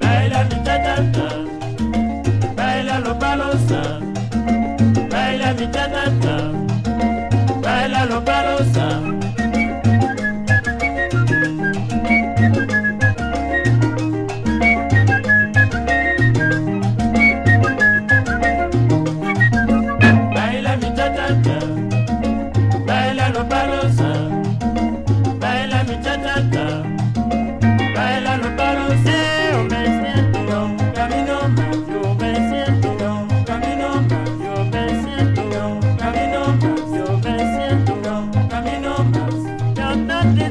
Baila mi tanata, baila lo balosa, baila mi tanata.